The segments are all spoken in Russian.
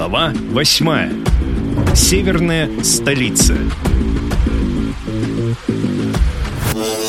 Глава 8. Северная столица.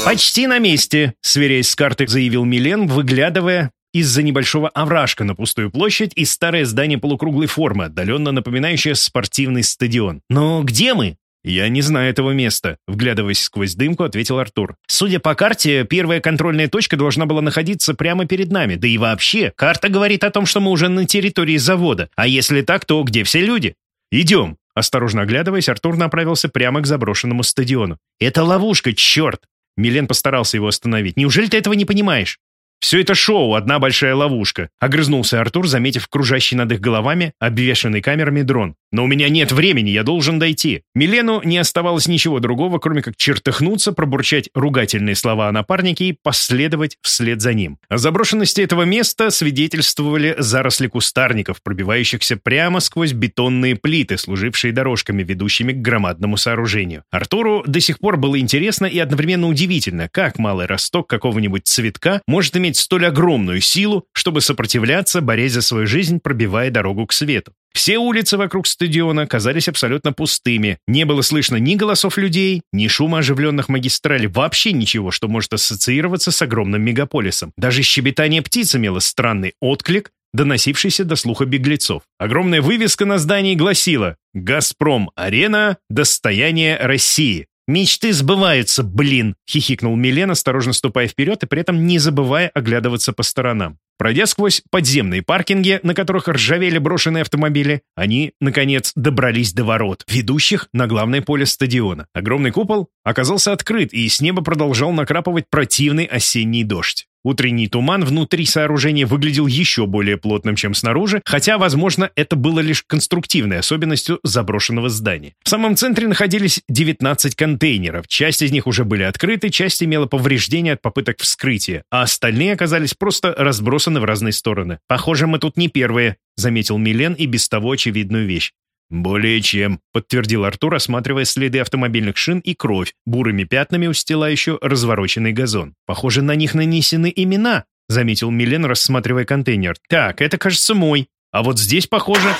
«Почти на месте», — сверяясь с картой, заявил Милен, выглядывая из-за небольшого овражка на пустую площадь и старое здание полукруглой формы, отдаленно напоминающее спортивный стадион. «Но где мы?» «Я не знаю этого места», — вглядываясь сквозь дымку, ответил Артур. «Судя по карте, первая контрольная точка должна была находиться прямо перед нами. Да и вообще, карта говорит о том, что мы уже на территории завода. А если так, то где все люди?» «Идем». Осторожно оглядываясь, Артур направился прямо к заброшенному стадиону. «Это ловушка, черт!» Милен постарался его остановить. «Неужели ты этого не понимаешь?» «Все это шоу, одна большая ловушка», — огрызнулся Артур, заметив кружащий над их головами обвешанный камерами дрон. «Но у меня нет времени, я должен дойти». Милену не оставалось ничего другого, кроме как чертыхнуться, пробурчать ругательные слова о напарнике и последовать вслед за ним. О заброшенности этого места свидетельствовали заросли кустарников, пробивающихся прямо сквозь бетонные плиты, служившие дорожками, ведущими к громадному сооружению. Артуру до сих пор было интересно и одновременно удивительно, как малый росток какого-нибудь цветка может иметь иметь столь огромную силу, чтобы сопротивляться, борясь за свою жизнь, пробивая дорогу к свету. Все улицы вокруг стадиона казались абсолютно пустыми. Не было слышно ни голосов людей, ни шума оживленных магистралей, вообще ничего, что может ассоциироваться с огромным мегаполисом. Даже щебетание птиц имело странный отклик, доносившийся до слуха беглецов. Огромная вывеска на здании гласила «Газпром-арена. Достояние России». «Мечты сбываются, блин!» — хихикнул Милен, осторожно ступая вперед и при этом не забывая оглядываться по сторонам. Пройдя сквозь подземные паркинги, на которых ржавели брошенные автомобили, они, наконец, добрались до ворот, ведущих на главное поле стадиона. Огромный купол оказался открыт, и с неба продолжал накрапывать противный осенний дождь. Утренний туман внутри сооружения выглядел еще более плотным, чем снаружи, хотя, возможно, это было лишь конструктивной особенностью заброшенного здания. В самом центре находились 19 контейнеров. Часть из них уже были открыты, часть имела повреждения от попыток вскрытия, а остальные оказались просто разбросаны в разные стороны. «Похоже, мы тут не первые», — заметил Милен и без того очевидную вещь. «Более чем», — подтвердил Артур, осматривая следы автомобильных шин и кровь, бурыми пятнами устилающую развороченный газон. «Похоже, на них нанесены имена», — заметил Милен, рассматривая контейнер. «Так, это, кажется, мой. А вот здесь, похоже...»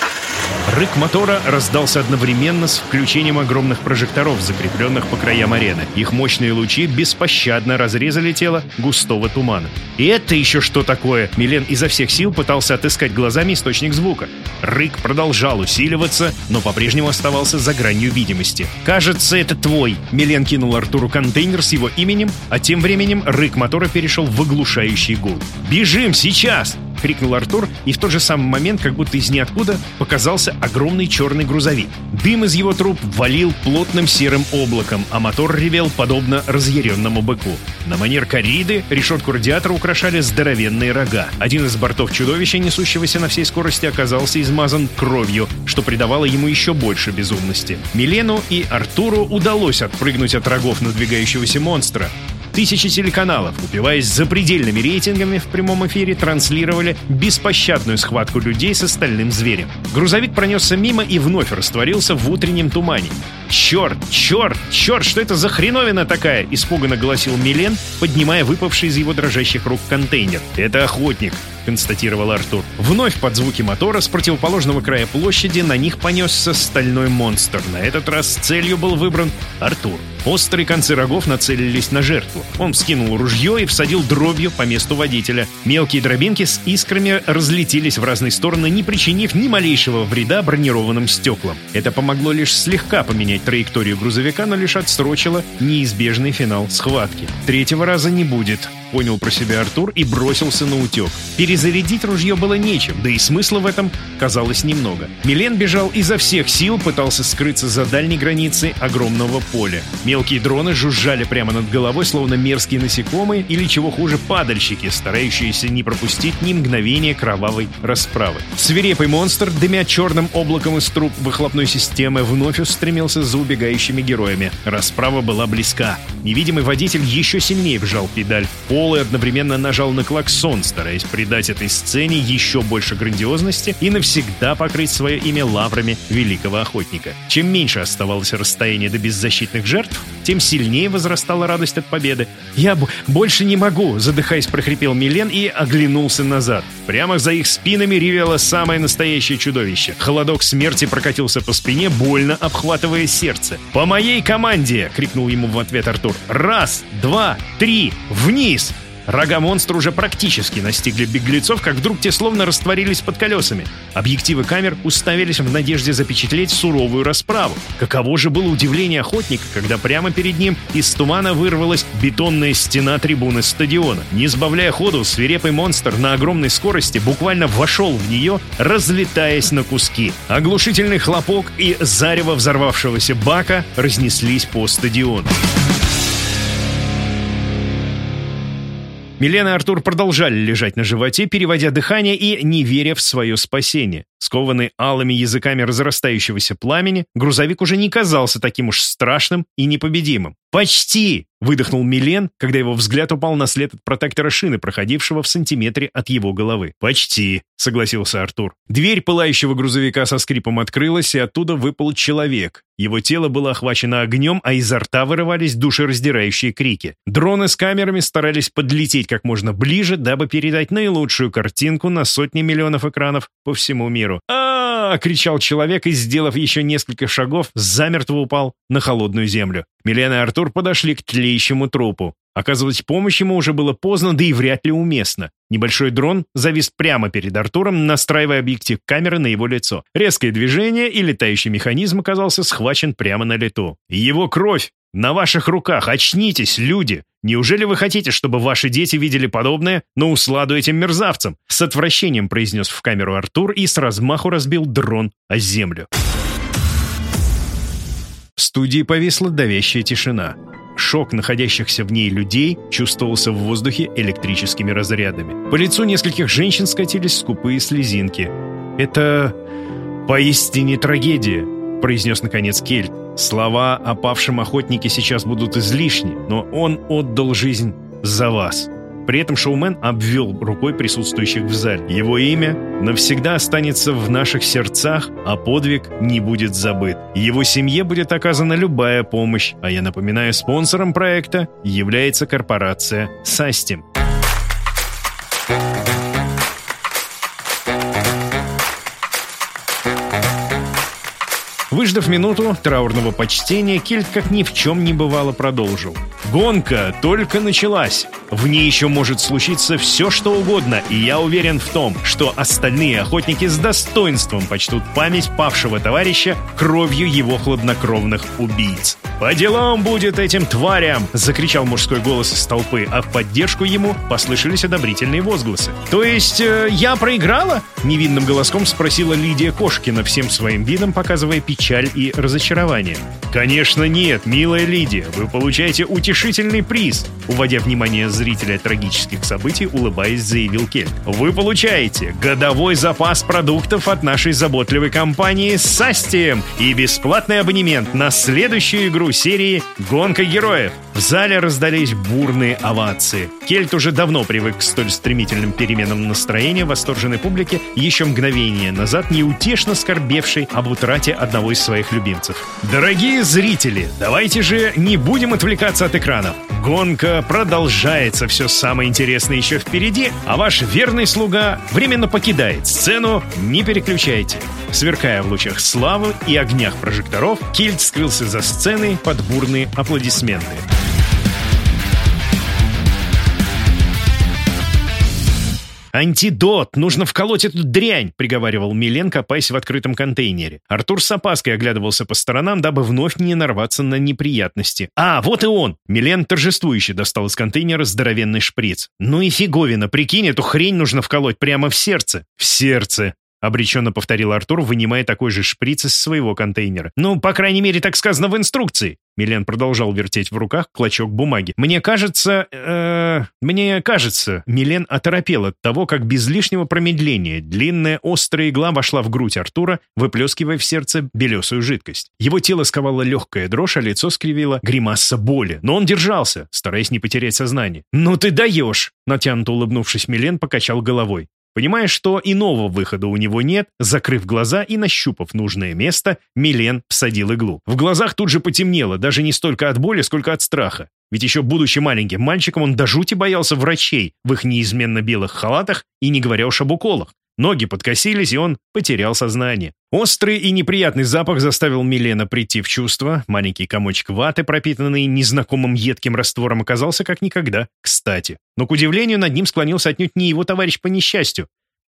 Рык мотора раздался одновременно с включением огромных прожекторов, закрепленных по краям арены. Их мощные лучи беспощадно разрезали тело густого тумана. «И это еще что такое?» Милен изо всех сил пытался отыскать глазами источник звука. Рык продолжал усиливаться, но по-прежнему оставался за гранью видимости. «Кажется, это твой!» Милен кинул Артуру контейнер с его именем, а тем временем рык мотора перешел в оглушающий гул. «Бежим сейчас!» — крикнул Артур, и в тот же самый момент, как будто из ниоткуда, показался огромный черный грузовик. Дым из его труб валил плотным серым облаком, а мотор ревел подобно разъяренному быку. На манер кориды решетку радиатора украшали здоровенные рога. Один из бортов чудовища, несущегося на всей скорости, оказался измазан кровью, что придавало ему еще больше безумности. Милену и Артуру удалось отпрыгнуть от рогов надвигающегося монстра, Тысячи телеканалов, упиваясь запредельными рейтингами в прямом эфире, транслировали беспощадную схватку людей с остальным зверем. Грузовик пронесся мимо и вновь растворился в утреннем тумане. «Черт, черт, черт, что это за хреновина такая?» — испуганно голосил Милен, поднимая выпавший из его дрожащих рук контейнер. «Это охотник», — констатировал Артур. Вновь под звуки мотора с противоположного края площади на них понесся стальной монстр. На этот раз целью был выбран Артур. Острые концы рогов нацелились на жертву. Он вскинул ружье и всадил дробью по месту водителя. Мелкие дробинки с искрами разлетелись в разные стороны, не причинив ни малейшего вреда бронированным стеклам. Это помогло лишь слегка поменять траекторию грузовика, но лишь отсрочило неизбежный финал схватки. Третьего раза не будет понял про себя Артур и бросился на утек. Перезарядить ружье было нечем, да и смысла в этом казалось немного. Милен бежал изо всех сил, пытался скрыться за дальней границей огромного поля. Мелкие дроны жужжали прямо над головой, словно мерзкие насекомые или, чего хуже, падальщики, старающиеся не пропустить ни мгновения кровавой расправы. Свирепый монстр, дымя черным облаком из труб выхлопной системы, вновь устремился за убегающими героями. Расправа была близка. Невидимый водитель еще сильнее вжал педаль в пол и одновременно нажал на клаксон, стараясь придать этой сцене еще больше грандиозности и навсегда покрыть свое имя лаврами великого охотника. Чем меньше оставалось расстояние до беззащитных жертв, тем сильнее возрастала радость от победы. «Я больше не могу!» — задыхаясь, прохрипел Милен и оглянулся назад. Прямо за их спинами ревело самое настоящее чудовище. Холодок смерти прокатился по спине, больно обхватывая сердце. «По моей команде!» — крикнул ему в ответ Артур. «Раз, два, три, вниз!» Рога монстра уже практически настигли беглецов, как вдруг те словно растворились под колесами. Объективы камер уставились в надежде запечатлеть суровую расправу. Каково же было удивление охотника, когда прямо перед ним из тумана вырвалась бетонная стена трибуны стадиона. Не сбавляя ходу, свирепый монстр на огромной скорости буквально вошел в нее, разлетаясь на куски. Оглушительный хлопок и зарево взорвавшегося бака разнеслись по стадиону. Милена и Артур продолжали лежать на животе, переводя дыхание и не веря в свое спасение. Скованный алыми языками разрастающегося пламени, грузовик уже не казался таким уж страшным и непобедимым. «Почти!» — выдохнул Милен, когда его взгляд упал на след от протектора шины, проходившего в сантиметре от его головы. «Почти!» — согласился Артур. Дверь пылающего грузовика со скрипом открылась, и оттуда выпал человек. Его тело было охвачено огнем, а изо рта вырывались душераздирающие крики. Дроны с камерами старались подлететь как можно ближе, дабы передать наилучшую картинку на сотни миллионов экранов по всему миру. а, -а, -а кричал человек и, сделав еще несколько шагов, замертво упал на холодную землю. Милена и Артур подошли к тлеющему трупу. Оказывать помощь ему уже было поздно, да и вряд ли уместно. Небольшой дрон завис прямо перед Артуром, настраивая объектив камеры на его лицо. Резкое движение, и летающий механизм оказался схвачен прямо на лету. «Его кровь! На ваших руках! Очнитесь, люди! Неужели вы хотите, чтобы ваши дети видели подобное, но усладу этим мерзавцам?» С отвращением произнес в камеру Артур и с размаху разбил дрон о землю. В студии повисла давящая тишина. Шок находящихся в ней людей чувствовался в воздухе электрическими разрядами. По лицу нескольких женщин скатились скупые слезинки. «Это поистине трагедия», — произнес наконец Кельт. «Слова о павшем охотнике сейчас будут излишни, но он отдал жизнь за вас». При этом шоумен обвел рукой присутствующих в зале. Его имя навсегда останется в наших сердцах, а подвиг не будет забыт. Его семье будет оказана любая помощь, а я напоминаю, спонсором проекта является корпорация «Састим». Выждав минуту траурного почтения, Кельт как ни в чем не бывало продолжил. «Гонка только началась. В ней еще может случиться все, что угодно, и я уверен в том, что остальные охотники с достоинством почтут память павшего товарища кровью его хладнокровных убийц. «По делам будет этим тварям!» — закричал мужской голос из толпы, а в поддержку ему послышались одобрительные возгласы. «То есть э, я проиграла?» — невинным голоском спросила Лидия Кошкина, всем своим видом показывая печаль и разочарование. «Конечно нет, милая Лидия, вы получаете утешительный приз!» Уводя внимание зрителя трагических событий, улыбаясь, заявил Кельт. «Вы получаете годовой запас продуктов от нашей заботливой компании «Састием» и бесплатный абонемент на следующую игру серии «Гонка героев». В зале раздались бурные овации. Кельт уже давно привык к столь стремительным переменам настроения восторженной публики, еще мгновение назад неутешно скорбевшей об утрате одного из своих любимцев. Дорогие зрители, давайте же не будем отвлекаться от экранов. Гонка продолжается, все самое интересное еще впереди, а ваш верный слуга временно покидает сцену, не переключайте. Сверкая в лучах славы и огнях прожекторов, Кельт скрылся за сценой под бурные аплодисменты. «Антидот! Нужно вколоть эту дрянь!» — приговаривал Милен, копаясь в открытом контейнере. Артур с опаской оглядывался по сторонам, дабы вновь не нарваться на неприятности. «А, вот и он!» Милен торжествующе достал из контейнера здоровенный шприц. «Ну и фиговина! Прикинь, эту хрень нужно вколоть прямо в сердце!» «В сердце!» Обреченно повторил Артур, вынимая такой же шприц из своего контейнера. «Ну, по крайней мере, так сказано в инструкции». Милен продолжал вертеть в руках клочок бумаги. «Мне кажется... Э, мне кажется...» Милен оторопел от того, как без лишнего промедления длинная острая игла вошла в грудь Артура, выплескивая в сердце белесую жидкость. Его тело сковало легкая дрожь, а лицо скривило гримаса боли. Но он держался, стараясь не потерять сознание. «Ну ты даешь!» Натянуто улыбнувшись, Милен покачал головой. Понимая, что иного выхода у него нет, закрыв глаза и нащупав нужное место, Милен всадил иглу. В глазах тут же потемнело, даже не столько от боли, сколько от страха. Ведь еще будучи маленьким мальчиком, он до жути боялся врачей в их неизменно белых халатах и не говоря уж об уколах. Ноги подкосились, и он потерял сознание. Острый и неприятный запах заставил Милена прийти в чувство. Маленький комочек ваты, пропитанный незнакомым едким раствором, оказался как никогда кстати. Но, к удивлению, над ним склонился отнюдь не его товарищ по несчастью.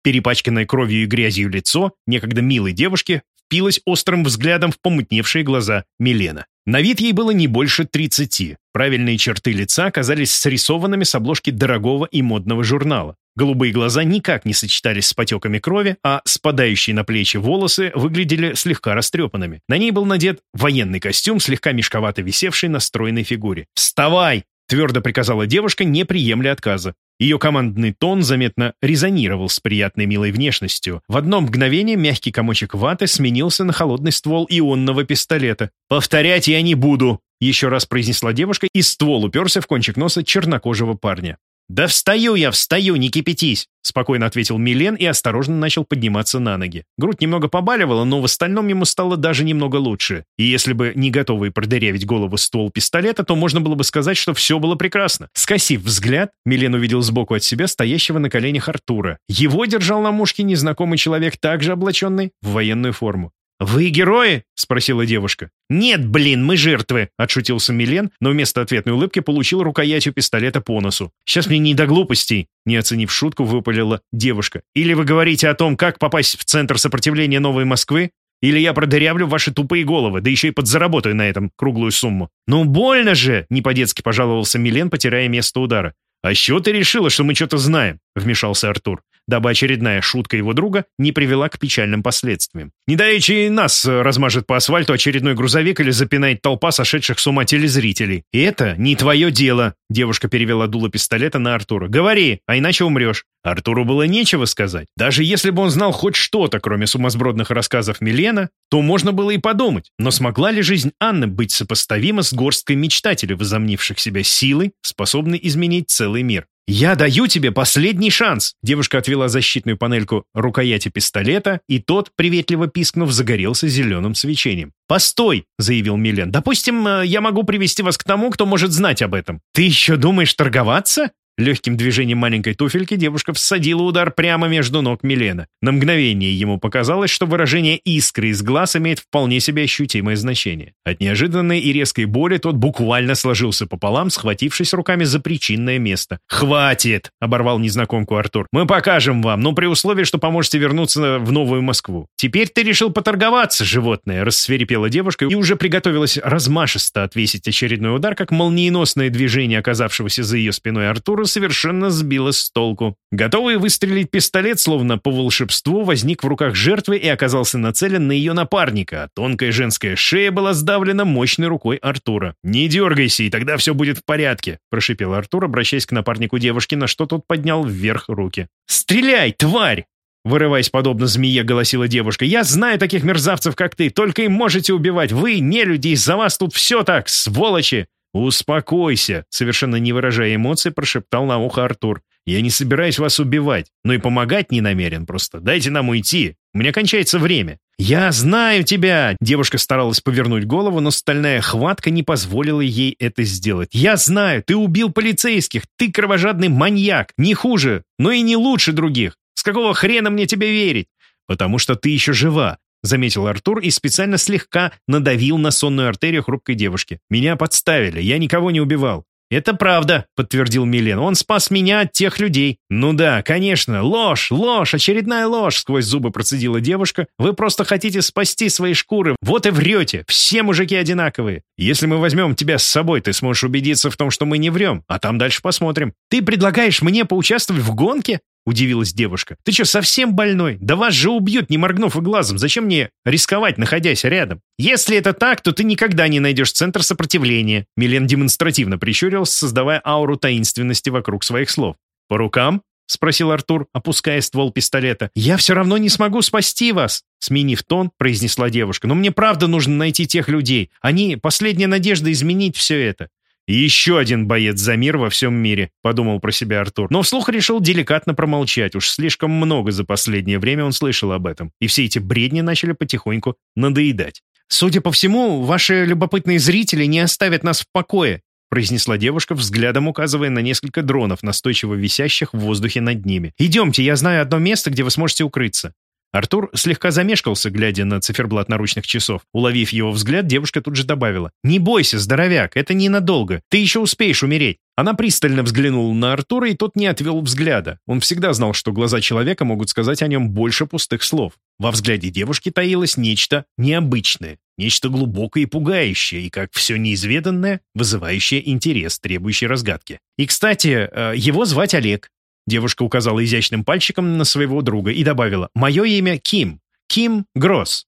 Перепачканное кровью и грязью лицо некогда милой девушки впилось острым взглядом в помутневшие глаза Милена. На вид ей было не больше 30. Правильные черты лица оказались срисованными с обложки дорогого и модного журнала. Голубые глаза никак не сочетались с потеками крови, а спадающие на плечи волосы выглядели слегка растрепанными. На ней был надет военный костюм, слегка мешковато висевший на стройной фигуре. «Вставай!» — твердо приказала девушка, не приемля отказа. Ее командный тон заметно резонировал с приятной милой внешностью. В одно мгновение мягкий комочек ваты сменился на холодный ствол ионного пистолета. «Повторять я не буду!» — еще раз произнесла девушка, и ствол уперся в кончик носа чернокожего парня. «Да встаю я, встаю, не кипятись!» Спокойно ответил Милен и осторожно начал подниматься на ноги. Грудь немного побаливала, но в остальном ему стало даже немного лучше. И если бы не готовый продырявить голову ствол пистолета, то можно было бы сказать, что все было прекрасно. Скосив взгляд, Милен увидел сбоку от себя стоящего на коленях Артура. Его держал на мушке незнакомый человек, также облаченный в военную форму. «Вы герои?» — спросила девушка. «Нет, блин, мы жертвы!» — отшутился Милен, но вместо ответной улыбки получил рукоятью пистолета по носу. «Сейчас мне не до глупостей!» — не оценив шутку, выпалила девушка. «Или вы говорите о том, как попасть в центр сопротивления Новой Москвы, или я продырявлю ваши тупые головы, да еще и подзаработаю на этом круглую сумму». «Ну больно же!» — не по-детски пожаловался Милен, потеряя место удара. «А с ты решила, что мы что-то знаем?» — вмешался Артур дабы очередная шутка его друга не привела к печальным последствиям. Не даючи нас размажет по асфальту очередной грузовик или запинает толпа сошедших с ума телезрителей. И это не твое дело, девушка перевела дуло пистолета на Артура. Говори, а иначе умрешь. Артуру было нечего сказать. Даже если бы он знал хоть что-то, кроме сумасбродных рассказов Милена, то можно было и подумать. Но смогла ли жизнь Анны быть сопоставима с горсткой мечтателей, возомнивших себя силой, способной изменить целый мир? «Я даю тебе последний шанс!» Девушка отвела защитную панельку рукояти пистолета, и тот, приветливо пискнув, загорелся зеленым свечением. «Постой!» — заявил Милен. «Допустим, э, я могу привести вас к тому, кто может знать об этом. Ты еще думаешь торговаться?» Легким движением маленькой туфельки девушка всадила удар прямо между ног Милена. На мгновение ему показалось, что выражение искры из глаз имеет вполне себе ощутимое значение. От неожиданной и резкой боли тот буквально сложился пополам, схватившись руками за причинное место. «Хватит!» — оборвал незнакомку Артур. «Мы покажем вам, но при условии, что поможете вернуться в Новую Москву. Теперь ты решил поторговаться, животное!» — рассверепела девушка и уже приготовилась размашисто отвесить очередной удар, как молниеносное движение оказавшегося за ее спиной Артура совершенно сбила с толку. Готовый выстрелить пистолет, словно по волшебству, возник в руках жертвы и оказался нацелен на ее напарника, тонкая женская шея была сдавлена мощной рукой Артура. «Не дергайся, и тогда все будет в порядке», — прошипел Артур, обращаясь к напарнику девушки, на что тот поднял вверх руки. «Стреляй, тварь!» Вырываясь подобно змее, голосила девушка. «Я знаю таких мерзавцев, как ты. Только им можете убивать. Вы, не люди, из-за вас тут все так, сволочи!» «Успокойся», — совершенно не выражая эмоций, прошептал на ухо Артур. «Я не собираюсь вас убивать, но и помогать не намерен просто. Дайте нам уйти. У меня кончается время». «Я знаю тебя!» Девушка старалась повернуть голову, но стальная хватка не позволила ей это сделать. «Я знаю! Ты убил полицейских! Ты кровожадный маньяк! Не хуже, но и не лучше других! С какого хрена мне тебе верить? Потому что ты еще жива. — заметил Артур и специально слегка надавил на сонную артерию хрупкой девушки. «Меня подставили, я никого не убивал». «Это правда», — подтвердил Милен. «Он спас меня от тех людей». «Ну да, конечно, ложь, ложь, очередная ложь», — сквозь зубы процедила девушка. «Вы просто хотите спасти свои шкуры. Вот и врете. Все мужики одинаковые. Если мы возьмем тебя с собой, ты сможешь убедиться в том, что мы не врем, а там дальше посмотрим. Ты предлагаешь мне поучаствовать в гонке? Удивилась девушка. «Ты что, совсем больной? Да вас же убьют, не моргнув и глазом. Зачем мне рисковать, находясь рядом? Если это так, то ты никогда не найдешь центр сопротивления». Милен демонстративно прищурился, создавая ауру таинственности вокруг своих слов. «По рукам?» — спросил Артур, опуская ствол пистолета. «Я все равно не смогу спасти вас!» Сменив тон, произнесла девушка. «Но мне правда нужно найти тех людей. Они — последняя надежда изменить все это». «Еще один боец за мир во всем мире», — подумал про себя Артур. Но вслух решил деликатно промолчать. Уж слишком много за последнее время он слышал об этом. И все эти бредни начали потихоньку надоедать. «Судя по всему, ваши любопытные зрители не оставят нас в покое», произнесла девушка, взглядом указывая на несколько дронов, настойчиво висящих в воздухе над ними. «Идемте, я знаю одно место, где вы сможете укрыться». Артур слегка замешкался, глядя на циферблат наручных часов. Уловив его взгляд, девушка тут же добавила. «Не бойся, здоровяк, это ненадолго. Ты еще успеешь умереть». Она пристально взглянула на Артура, и тот не отвел взгляда. Он всегда знал, что глаза человека могут сказать о нем больше пустых слов. Во взгляде девушки таилось нечто необычное, нечто глубокое и пугающее, и, как все неизведанное, вызывающее интерес, требующий разгадки. И, кстати, э, его звать Олег. Девушка указала изящным пальчиком на своего друга и добавила «Мое имя Ким. Ким Гросс».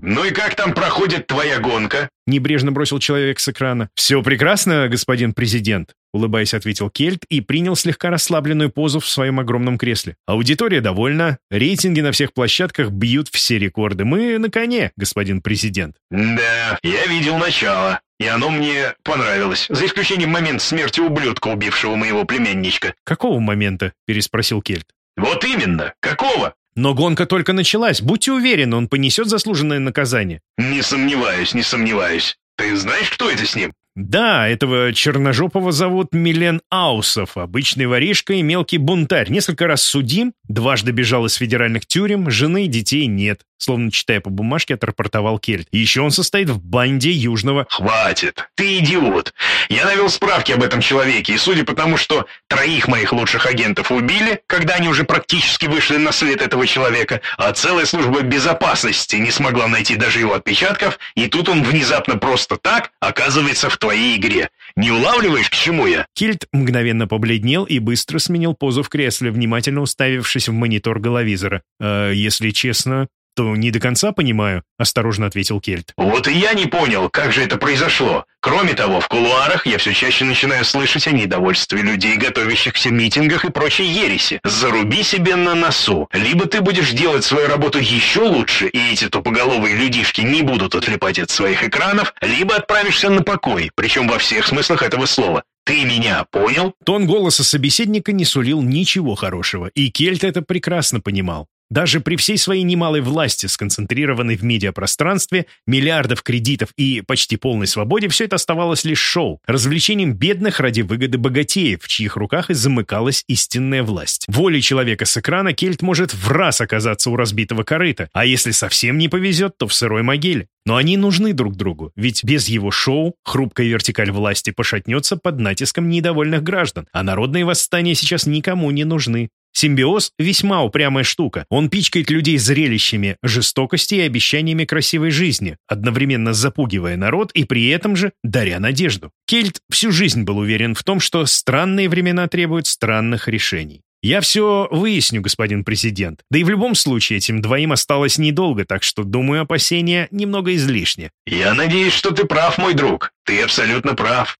«Ну и как там проходит твоя гонка?» Небрежно бросил человек с экрана. «Все прекрасно, господин президент», — улыбаясь, ответил Кельт и принял слегка расслабленную позу в своем огромном кресле. «Аудитория довольна, рейтинги на всех площадках бьют все рекорды. Мы на коне, господин президент». «Да, я видел начало, и оно мне понравилось, за исключением момента смерти ублюдка, убившего моего племянничка». «Какого момента?» — переспросил Кельт. «Вот именно, какого?» Но гонка только началась. Будьте уверены, он понесет заслуженное наказание. Не сомневаюсь, не сомневаюсь. Ты знаешь, кто это с ним? Да, этого черножопого зовут Милен Аусов, обычный воришка и мелкий бунтарь. Несколько раз судим, дважды бежал из федеральных тюрем, жены и детей нет. Словно читая по бумажке, отрапортовал Кельт. еще он состоит в банде Южного... Хватит! Ты идиот! Я навел справки об этом человеке, и судя по тому, что троих моих лучших агентов убили, когда они уже практически вышли на след этого человека, а целая служба безопасности не смогла найти даже его отпечатков, и тут он внезапно просто так оказывается в твоей игре. Не улавливаешь, к чему я?» Кельт мгновенно побледнел и быстро сменил позу в кресле, внимательно уставившись в монитор головизора. «Э, «Если честно, то не до конца понимаю», — осторожно ответил Кельт. «Вот и я не понял, как же это произошло. Кроме того, в кулуарах я все чаще начинаю слышать о недовольстве людей, готовящихся митингах и прочей ереси. Заруби себе на носу. Либо ты будешь делать свою работу еще лучше, и эти тупоголовые людишки не будут отлипать от своих экранов, либо отправишься на покой, причем во всех смыслах этого слова. Ты меня понял?» Тон голоса собеседника не сулил ничего хорошего, и Кельт это прекрасно понимал. Даже при всей своей немалой власти, сконцентрированной в медиапространстве, миллиардов кредитов и почти полной свободе, все это оставалось лишь шоу, развлечением бедных ради выгоды богатеев, в чьих руках и замыкалась истинная власть. Волей человека с экрана Кельт может в раз оказаться у разбитого корыта, а если совсем не повезет, то в сырой могиле. Но они нужны друг другу, ведь без его шоу хрупкая вертикаль власти пошатнется под натиском недовольных граждан, а народные восстания сейчас никому не нужны. Симбиоз – весьма упрямая штука. Он пичкает людей зрелищами, жестокости и обещаниями красивой жизни, одновременно запугивая народ и при этом же даря надежду. Кельт всю жизнь был уверен в том, что странные времена требуют странных решений. «Я все выясню, господин президент. Да и в любом случае этим двоим осталось недолго, так что, думаю, опасения немного излишни». «Я надеюсь, что ты прав, мой друг. Ты абсолютно прав.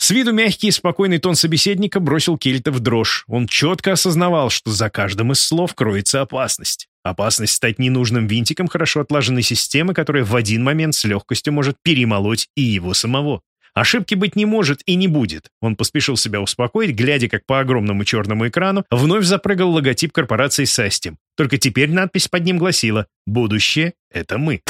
С виду мягкий и спокойный тон собеседника бросил Кельта в дрожь. Он четко осознавал, что за каждым из слов кроется опасность. Опасность стать ненужным винтиком хорошо отлаженной системы, которая в один момент с легкостью может перемолоть и его самого. Ошибки быть не может и не будет. Он поспешил себя успокоить, глядя, как по огромному черному экрану вновь запрыгал логотип корпорации Састим. Только теперь надпись под ним гласила «Будущее — это мы».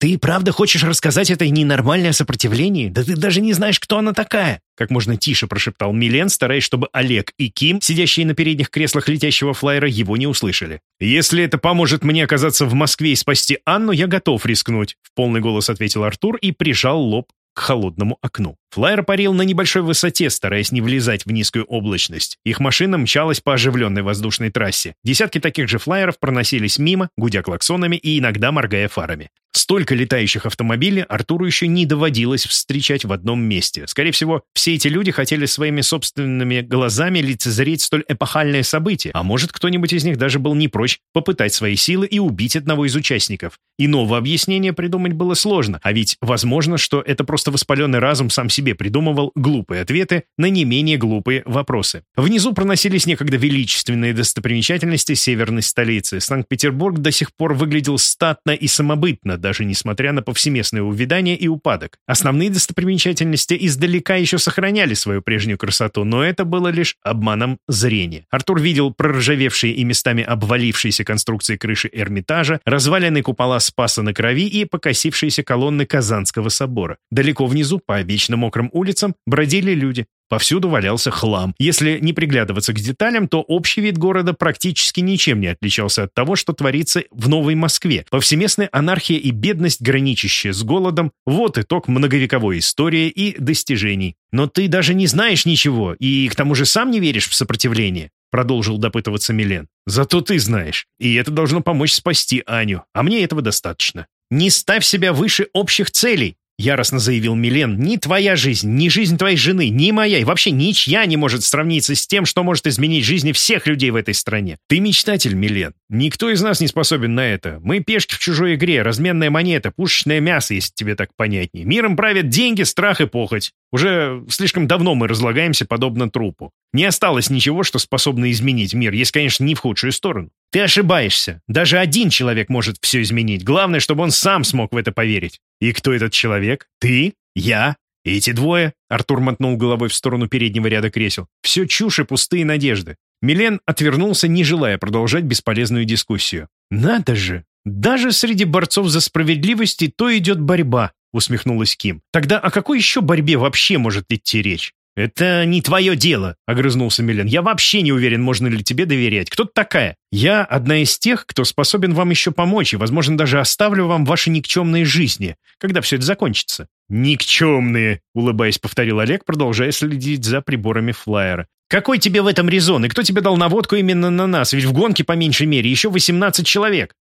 «Ты правда хочешь рассказать этой ненормальной о сопротивлении? Да ты даже не знаешь, кто она такая!» Как можно тише прошептал Милен, стараясь, чтобы Олег и Ким, сидящие на передних креслах летящего флайера, его не услышали. «Если это поможет мне оказаться в Москве и спасти Анну, я готов рискнуть», — в полный голос ответил Артур и прижал лоб к холодному окну. Флайер парил на небольшой высоте, стараясь не влезать в низкую облачность. Их машина мчалась по оживленной воздушной трассе. Десятки таких же флайеров проносились мимо, гудя клаксонами и иногда моргая фарами. Столько летающих автомобилей Артуру еще не доводилось встречать в одном месте. Скорее всего, все эти люди хотели своими собственными глазами лицезреть столь эпохальное событие, а может, кто-нибудь из них даже был не прочь попытать свои силы и убить одного из участников. Иного объяснения придумать было сложно, а ведь возможно, что это просто воспаленный разум сам себе придумывал глупые ответы на не менее глупые вопросы. Внизу проносились некогда величественные достопримечательности северной столицы. Санкт-Петербург до сих пор выглядел статно и самобытно, даже несмотря на повсеместное увядание и упадок. Основные достопримечательности издалека еще сохраняли свою прежнюю красоту, но это было лишь обманом зрения. Артур видел проржавевшие и местами обвалившиеся конструкции крыши Эрмитажа, разваленные купола Спаса на Крови и покосившиеся колонны Казанского собора. Далеко внизу, по вечно мокрым улицам, бродили люди. Повсюду валялся хлам. Если не приглядываться к деталям, то общий вид города практически ничем не отличался от того, что творится в Новой Москве. Повсеместная анархия и бедность, граничащая с голодом – вот итог многовековой истории и достижений. «Но ты даже не знаешь ничего, и к тому же сам не веришь в сопротивление», — продолжил допытываться Милен. «Зато ты знаешь, и это должно помочь спасти Аню, а мне этого достаточно. Не ставь себя выше общих целей. Яростно заявил Милен, ни твоя жизнь, ни жизнь твоей жены, ни моя и вообще ничья не может сравниться с тем, что может изменить жизни всех людей в этой стране. Ты мечтатель, Милен. Никто из нас не способен на это. Мы пешки в чужой игре, разменная монета, пушечное мясо, если тебе так понятнее. Миром правят деньги, страх и похоть. Уже слишком давно мы разлагаемся подобно трупу. Не осталось ничего, что способно изменить мир, если, конечно, не в худшую сторону. Ты ошибаешься. Даже один человек может все изменить. Главное, чтобы он сам смог в это поверить. И кто этот человек? Ты? Я? Эти двое? Артур мотнул головой в сторону переднего ряда кресел. Все чушь и пустые надежды. Милен отвернулся, не желая продолжать бесполезную дискуссию. «Надо же! Даже среди борцов за справедливость и то идет борьба», — усмехнулась Ким. «Тогда о какой еще борьбе вообще может идти речь?» «Это не твое дело», — огрызнулся Милен. «Я вообще не уверен, можно ли тебе доверять. Кто ты такая?» «Я одна из тех, кто способен вам еще помочь, и, возможно, даже оставлю вам ваши никчемные жизни, когда все это закончится». «Никчемные», — улыбаясь, повторил Олег, продолжая следить за приборами флайера. «Какой тебе в этом резон? И кто тебе дал наводку именно на нас? Ведь в гонке, по меньшей мере, еще 18 человек».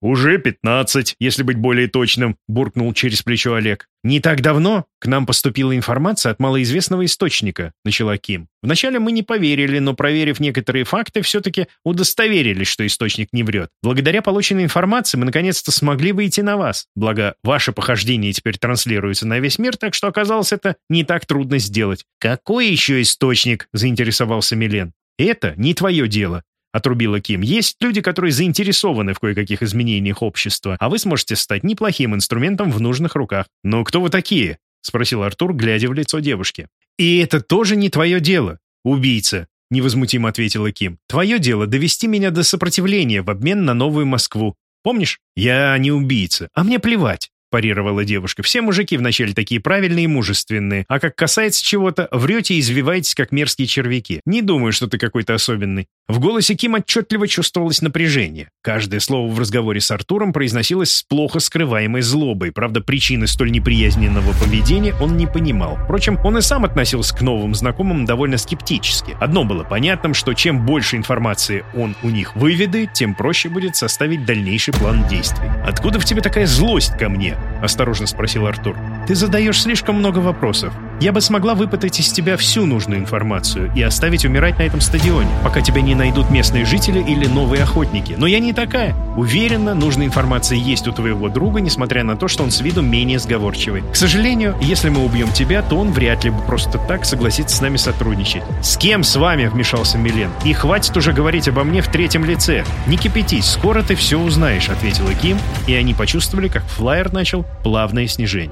«Уже пятнадцать, если быть более точным», — буркнул через плечо Олег. «Не так давно к нам поступила информация от малоизвестного источника», — начала Ким. «Вначале мы не поверили, но, проверив некоторые факты, все-таки удостоверились, что источник не врет. Благодаря полученной информации мы наконец-то смогли выйти на вас. Благо, ваше похождение теперь транслируется на весь мир, так что оказалось это не так трудно сделать». «Какой еще источник?» — заинтересовался Милен. «Это не твое дело. — отрубила Ким. «Есть люди, которые заинтересованы в кое-каких изменениях общества, а вы сможете стать неплохим инструментом в нужных руках». «Но кто вы такие?» — спросил Артур, глядя в лицо девушки. «И это тоже не твое дело, убийца», — невозмутимо ответила Ким. «Твое дело — довести меня до сопротивления в обмен на новую Москву. Помнишь? Я не убийца, а мне плевать парировала девушка. «Все мужики вначале такие правильные и мужественные, а как касается чего-то, врете и извиваетесь, как мерзкие червяки. Не думаю, что ты какой-то особенный». В голосе Ким отчетливо чувствовалось напряжение. Каждое слово в разговоре с Артуром произносилось с плохо скрываемой злобой. Правда, причины столь неприязненного поведения он не понимал. Впрочем, он и сам относился к новым знакомым довольно скептически. Одно было понятным, что чем больше информации он у них выведает, тем проще будет составить дальнейший план действий. «Откуда в тебе такая злость ко мне?» — осторожно спросил Артур. «Ты задаешь слишком много вопросов. Я бы смогла выпытать из тебя всю нужную информацию и оставить умирать на этом стадионе, пока тебя не найдут местные жители или новые охотники. Но я не такая. Уверена, нужная информация есть у твоего друга, несмотря на то, что он с виду менее сговорчивый. К сожалению, если мы убьем тебя, то он вряд ли бы просто так согласится с нами сотрудничать. «С кем с вами?» — вмешался Милен. «И хватит уже говорить обо мне в третьем лице. Не кипятись, скоро ты все узнаешь», — ответила Ким, и они почувствовали, как флайер начал плавное снижение.